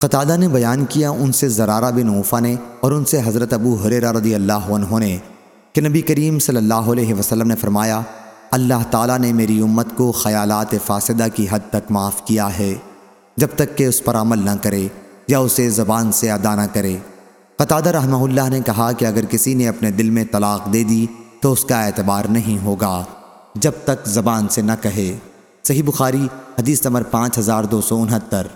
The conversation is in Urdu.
قطادہ نے بیان کیا ان سے زرارہ بن عوفہ نے اور ان سے حضرت ابو حریرہ رضی اللہ عنہ نے کہ نبی کریم صلی اللہ علیہ وسلم نے فرمایا، اللہ تعالیٰ نے میری امت کو خیالات فاسدہ کی حد تک معاف کیا ہے، جب تک کہ اس پر عمل نہ کرے یا اسے زبان سے ادا نہ کرے۔ قطادہ رحمہ اللہ نے کہا کہ اگر کسی نے اپنے دل میں طلاق دے دی تو اس کا اعتبار نہیں ہوگا، جب تک زبان سے نہ کہے۔ صحیح بخاری، حدیث نمبر پانچ ہزار دو سو انہتر۔